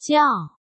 叫。